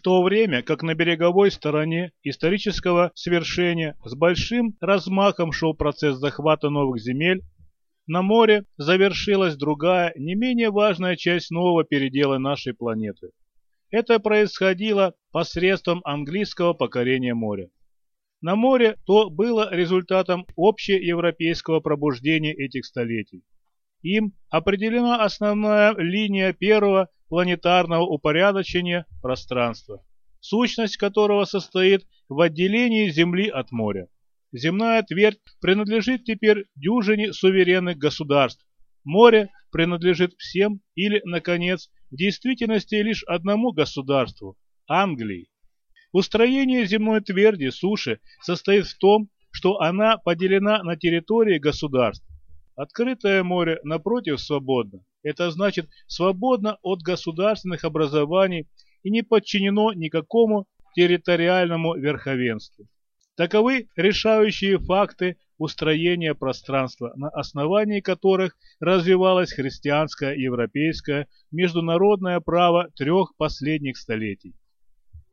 В то время как на береговой стороне исторического свершения с большим размахом шел процесс захвата новых земель, на море завершилась другая, не менее важная часть нового передела нашей планеты. Это происходило посредством английского покорения моря. На море то было результатом общеевропейского пробуждения этих столетий. Им определена основная линия первого планетарного упорядочения пространства, сущность которого состоит в отделении Земли от моря. Земная твердь принадлежит теперь дюжине суверенных государств. Море принадлежит всем или, наконец, в действительности лишь одному государству – Англии. Устроение земной тверди суши состоит в том, что она поделена на территории государств. Открытое море, напротив, свободно. Это значит свободно от государственных образований и не подчинено никакому территориальному верховенству. Таковы решающие факты устроения пространства, на основании которых развивалось христианское, европейское, международное право трех последних столетий.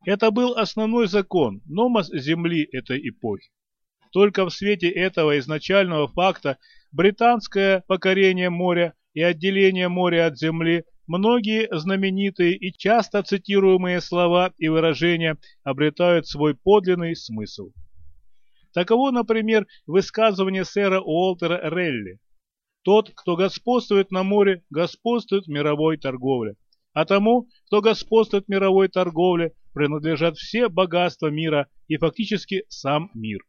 Это был основной закон, номос Земли этой эпохи. Только в свете этого изначального факта британское покорение моря и отделение моря от земли многие знаменитые и часто цитируемые слова и выражения обретают свой подлинный смысл. Таково, например, высказывание сэра Уолтера Релли. Тот, кто господствует на море, господствует в мировой торговле. А тому, кто господствует в мировой торговле, принадлежат все богатства мира и фактически сам мир.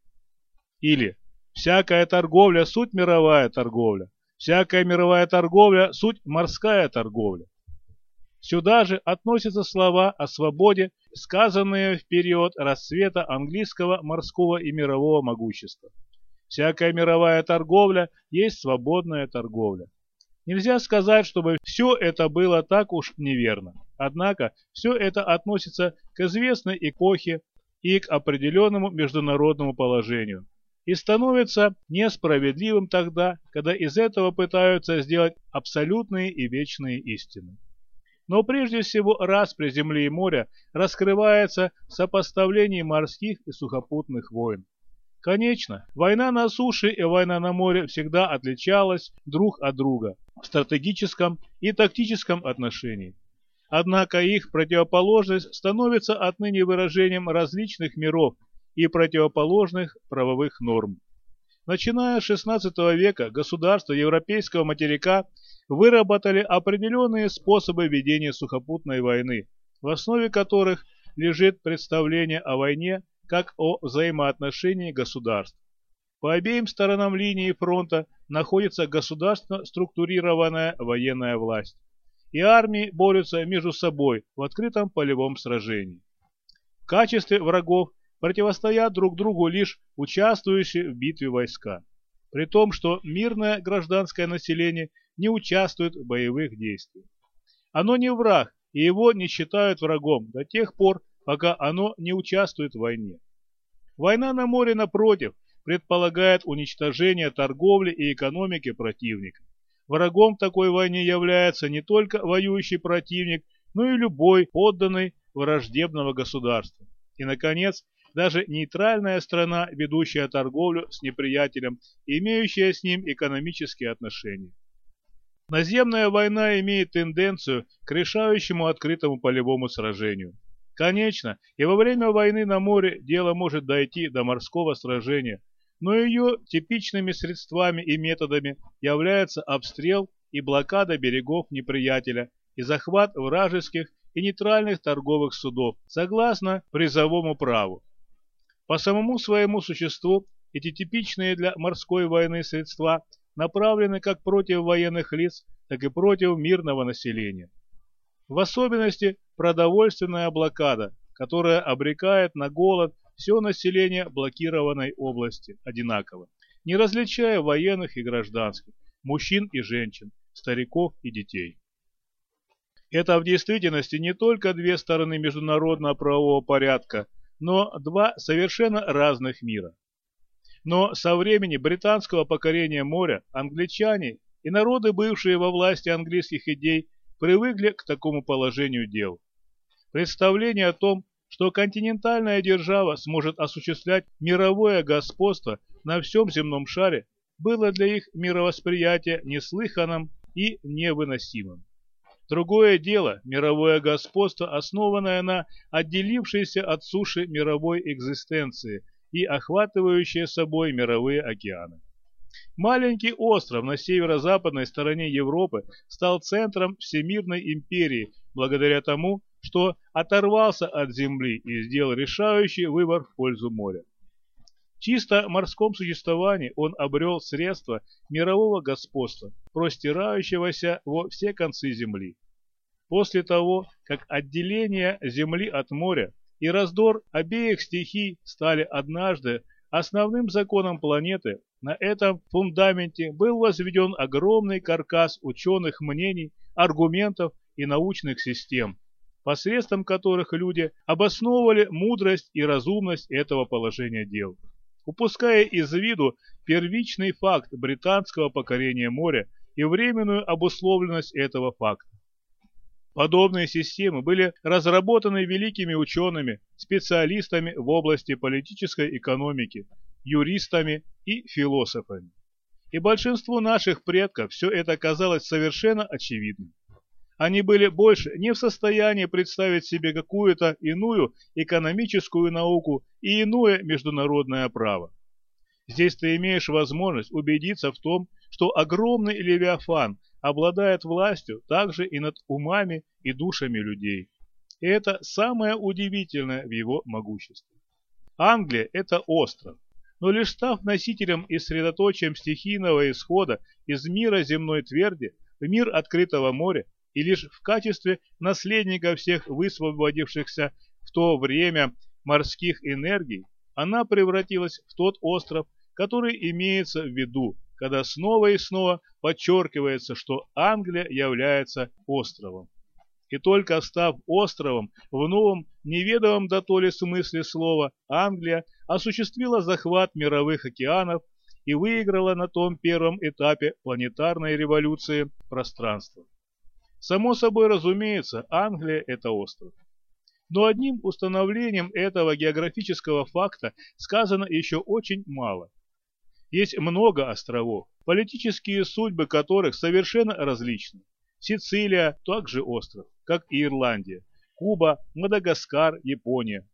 Или «Всякая торговля – суть мировая торговля, всякая мировая торговля – суть морская торговля». Сюда же относятся слова о свободе, сказанные в период расцвета английского морского и мирового могущества. Всякая мировая торговля есть свободная торговля. Нельзя сказать, чтобы все это было так уж неверно. Однако все это относится к известной эпохе и к определенному международному положению. И становится несправедливым тогда, когда из этого пытаются сделать абсолютные и вечные истины. Но прежде всего распри земли и моря раскрывается в сопоставлении морских и сухопутных войн. Конечно, война на суше и война на море всегда отличалась друг от друга в стратегическом и тактическом отношении. Однако их противоположность становится отныне выражением различных миров и противоположных правовых норм. Начиная с XVI века государства европейского материка выработали определенные способы ведения сухопутной войны, в основе которых лежит представление о войне как о взаимоотношении государств. По обеим сторонам линии фронта находится государственно структурированная военная власть, и армии борются между собой в открытом полевом сражении. В качестве врагов противостоят друг другу лишь участвующие в битве войска, при том, что мирное гражданское население не участвует в боевых действиях. Оно не враг, и его не считают врагом до тех пор, пока оно не участвует в войне. Война на море, напротив, предполагает уничтожение торговли и экономики противника. Врагом такой войне является не только воюющий противник, но и любой подданный враждебного государства. И, наконец, даже нейтральная страна, ведущая торговлю с неприятелем, имеющая с ним экономические отношения. Наземная война имеет тенденцию к решающему открытому полевому сражению. Конечно, и во время войны на море дело может дойти до морского сражения, но ее типичными средствами и методами являются обстрел и блокада берегов неприятеля и захват вражеских и нейтральных торговых судов согласно призовому праву. По самому своему существу эти типичные для морской войны средства направлены как против военных лиц, так и против мирного населения. В особенности продовольственная блокада, которая обрекает на голод все население блокированной области одинаково, не различая военных и гражданских, мужчин и женщин, стариков и детей. Это в действительности не только две стороны международного правового порядка, но два совершенно разных мира. Но со времени британского покорения моря англичане и народы, бывшие во власти английских идей, привыкли к такому положению дел. Представление о том, что континентальная держава сможет осуществлять мировое господство на всем земном шаре, было для их мировосприятия неслыханным и невыносимым. Другое дело – мировое господство, основанное на отделившейся от суши мировой экзистенции и охватывающее собой мировые океаны. Маленький остров на северо-западной стороне Европы стал центром всемирной империи благодаря тому, что оторвался от земли и сделал решающий выбор в пользу моря. Чисто морском существовании он обрел средства мирового господства, простирающегося во все концы земли. После того, как отделение земли от моря и раздор обеих стихий стали однажды основным законом планеты, на этом фундаменте был возведен огромный каркас ученых мнений, аргументов и научных систем, посредством которых люди обосновывали мудрость и разумность этого положения дел, упуская из виду первичный факт британского покорения моря и временную обусловленность этого факта. Подобные системы были разработаны великими учеными, специалистами в области политической экономики, юристами и философами. И большинству наших предков все это казалось совершенно очевидным. Они были больше не в состоянии представить себе какую-то иную экономическую науку и иное международное право. Здесь ты имеешь возможность убедиться в том, что огромный Левиафан обладает властью также и над умами и душами людей. И это самое удивительное в его могуществе. Англия – это остров, но лишь став носителем и средоточием стихийного исхода из мира земной тверди в мир открытого моря, и лишь в качестве наследника всех высвободившихся в то время морских энергий, она превратилась в тот остров, который имеется в виду, когда снова и снова подчеркивается, что Англия является островом. И только став островом в новом, неведомом до то ли смысле слова, Англия осуществила захват мировых океанов и выиграла на том первом этапе планетарной революции пространство. Само собой разумеется, Англия – это остров. Но одним установлением этого географического факта сказано еще очень мало. Есть много островов, политические судьбы которых совершенно различны. Сицилия – также остров, как и Ирландия, Куба, Мадагаскар, Япония.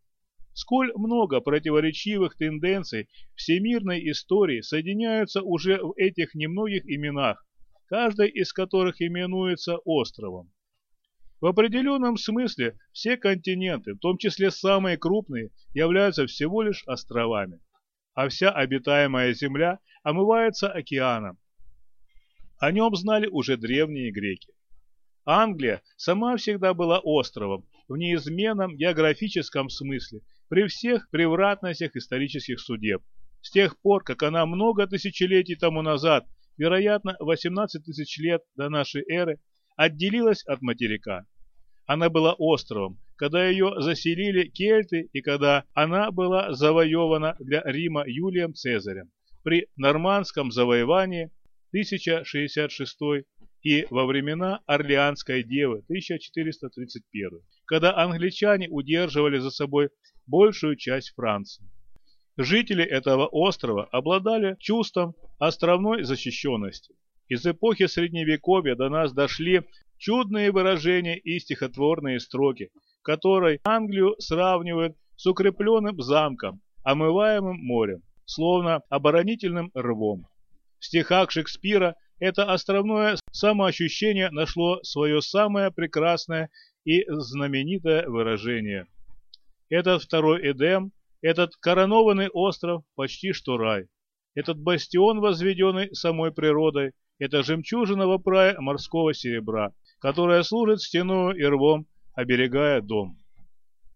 Сколь много противоречивых тенденций всемирной истории соединяются уже в этих немногих именах, каждый из которых именуется островом. В определенном смысле все континенты, в том числе самые крупные, являются всего лишь островами, а вся обитаемая земля омывается океаном. О нем знали уже древние греки. Англия сама всегда была островом в неизменном географическом смысле при всех превратностях исторических судеб, с тех пор, как она много тысячелетий тому назад вероятно, 18 тысяч лет до нашей эры, отделилась от материка. Она была островом, когда ее заселили кельты и когда она была завоевана для Рима Юлием Цезарем при нормандском завоевании 1066 и во времена Орлеанской девы 1431, когда англичане удерживали за собой большую часть Франции. Жители этого острова обладали чувством островной защищенности. Из эпохи Средневековья до нас дошли чудные выражения и стихотворные строки, в которой Англию сравнивают с укрепленным замком, омываемым морем, словно оборонительным рвом. В стихах Шекспира это островное самоощущение нашло свое самое прекрасное и знаменитое выражение. Этот второй Эдем – этот коронованный остров почти что рай. Этот бастион, возведенный самой природой, это жемчужина в прае морского серебра, которая служит стеной и рвом, оберегая дом.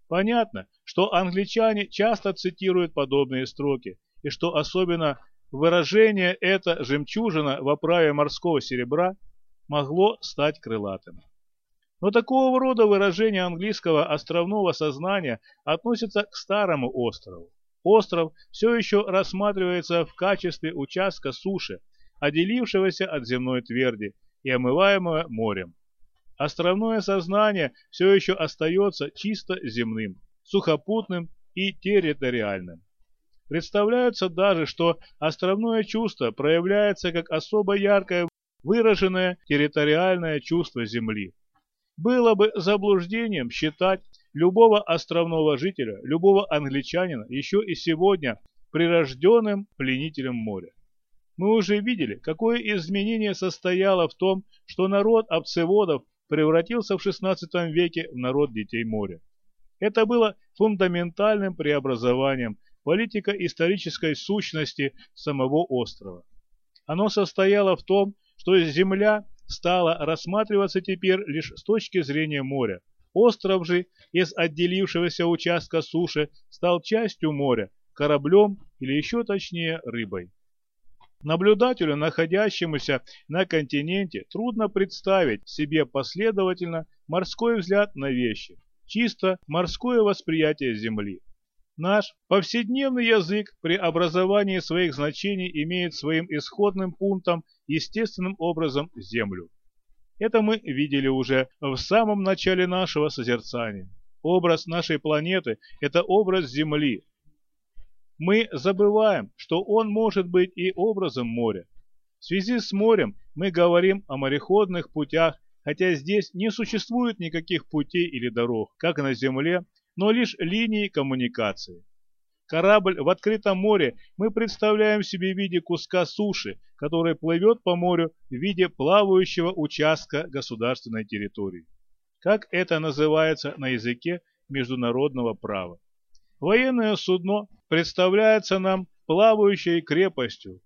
Понятно, что англичане часто цитируют подобные строки, и что особенно выражение «это жемчужина в оправе морского серебра» могло стать крылатым. Но такого рода выражение английского островного сознания относится к старому острову. Остров все еще рассматривается в качестве участка суши, отделившегося от земной тверди и омываемого морем. Островное сознание все еще остается чисто земным, сухопутным и территориальным. Представляется даже, что островное чувство проявляется как особо яркое выраженное территориальное чувство Земли. Было бы заблуждением считать любого островного жителя, любого англичанина еще и сегодня прирожденным пленителем моря. Мы уже видели, какое изменение состояло в том, что народ овцеводов превратился в XVI веке в народ детей моря. Это было фундаментальным преобразованием политико-исторической сущности самого острова. Оно состояло в том, что земля стала рассматриваться теперь лишь с точки зрения моря. Остров же из отделившегося участка суши стал частью моря, кораблем или еще точнее рыбой. Наблюдателю, находящемуся на континенте, трудно представить себе последовательно морской взгляд на вещи, чисто морское восприятие Земли. Наш повседневный язык при образовании своих значений имеет своим исходным пунктом естественным образом Землю. Это мы видели уже в самом начале нашего созерцания. Образ нашей планеты – это образ Земли, мы забываем, что он может быть и образом моря. В связи с морем мы говорим о мореходных путях, хотя здесь не существует никаких путей или дорог, как на Земле, но лишь линии коммуникации. Корабль в открытом море мы представляем себе в виде куска суши, который плывет по морю в виде плавающего участка государственной территории. Как это называется на языке международного права? Военное судно представляется нам плавающей крепостью,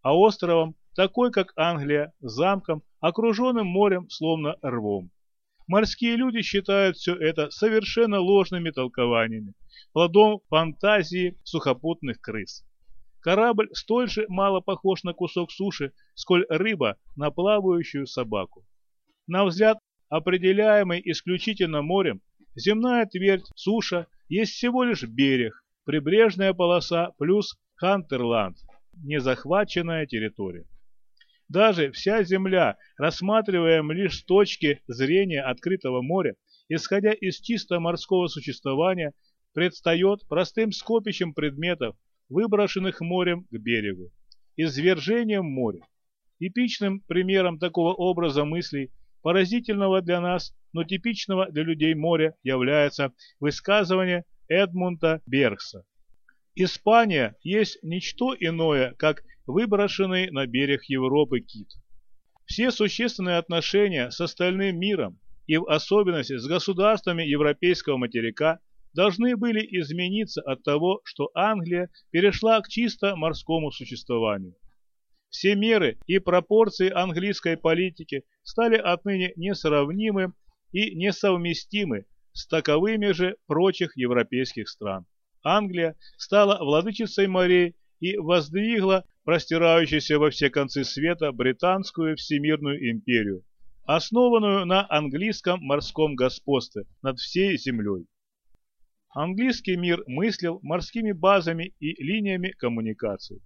а островом, такой как Англия, замком, окруженным морем, словно рвом. Морские люди считают все это совершенно ложными толкованиями, плодом фантазии сухопутных крыс. Корабль столь же мало похож на кусок суши, сколь рыба на плавающую собаку. На взгляд, определяемый исключительно морем, земная твердь, суша есть всего лишь берег, прибрежная полоса плюс Хантерланд, незахваченная территория. Даже вся Земля, рассматриваем лишь с точки зрения открытого моря, исходя из чисто морского существования, предстает простым скопищем предметов, выброшенных морем к берегу, извержением моря. Типичным примером такого образа мыслей, поразительного для нас, но типичного для людей моря является высказывание Эдмунда Бергса. Испания есть ничто иное, как выброшенный на берег Европы кит. Все существенные отношения с остальным миром и в особенности с государствами европейского материка должны были измениться от того, что Англия перешла к чисто морскому существованию. Все меры и пропорции английской политики стали отныне несравнимы и несовместимы с таковыми же прочих европейских стран. Англия стала владычицей морей и воздвигла простирающуюся во все концы света британскую всемирную империю, основанную на английском морском господстве над всей землей. Английский мир мыслил морскими базами и линиями коммуникаций.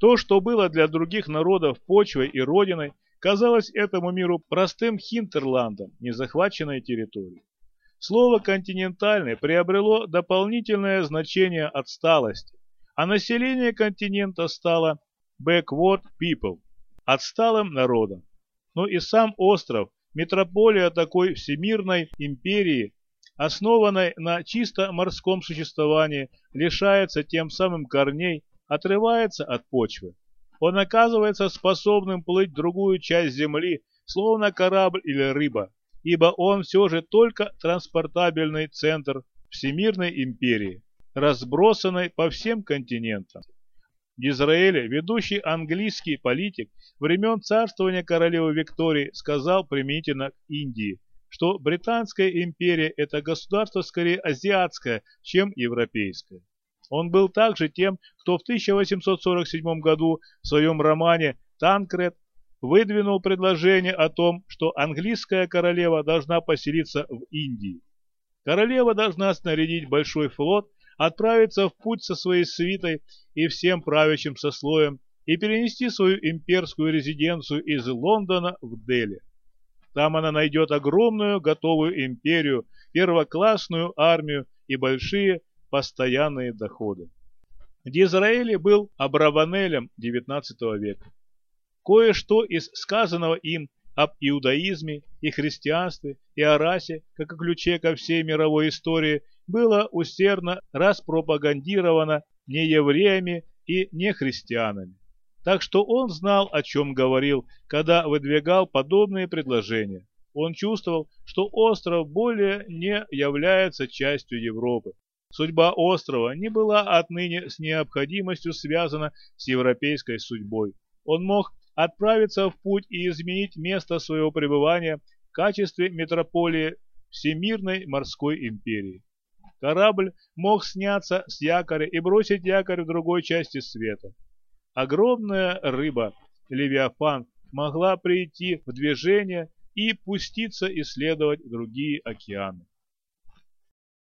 То, что было для других народов почвой и родиной, казалось этому миру простым хинтерландом, незахваченной территорией. Слово «континентальный» приобрело дополнительное значение отсталости, а население континента стало «backward people» – отсталым народом. Но и сам остров, метрополия такой всемирной империи, основанной на чисто морском существовании, лишается тем самым корней, отрывается от почвы. Он оказывается способным плыть в другую часть земли, словно корабль или рыба, ибо он все же только транспортабельный центр Всемирной империи, разбросанной по всем континентам. В Израиле ведущий английский политик времен царствования королевы Виктории сказал применительно к Индии, что Британская империя – это государство скорее азиатское, чем европейское. Он был также тем, кто в 1847 году в своем романе «Танкред» выдвинул предложение о том, что английская королева должна поселиться в Индии. Королева должна снарядить большой флот, отправиться в путь со своей свитой и всем правящим сословием и перенести свою имперскую резиденцию из Лондона в Дели. Там она найдет огромную готовую империю, первоклассную армию и большие постоянные доходы. Дизраэли был Абраванелем XIX века. Кое-что из сказанного им об иудаизме и христианстве и о расе, как о ключе ко всей мировой истории, было усердно распропагандировано неевреями и нехристианами. Так что он знал, о чем говорил, когда выдвигал подобные предложения. Он чувствовал, что остров более не является частью Европы. Судьба острова не была отныне с необходимостью связана с европейской судьбой. Он мог отправиться в путь и изменить место своего пребывания в качестве метрополии Всемирной морской империи. Корабль мог сняться с якоря и бросить якорь в другой части света. Огромная рыба, Левиафан, могла прийти в движение и пуститься исследовать другие океаны.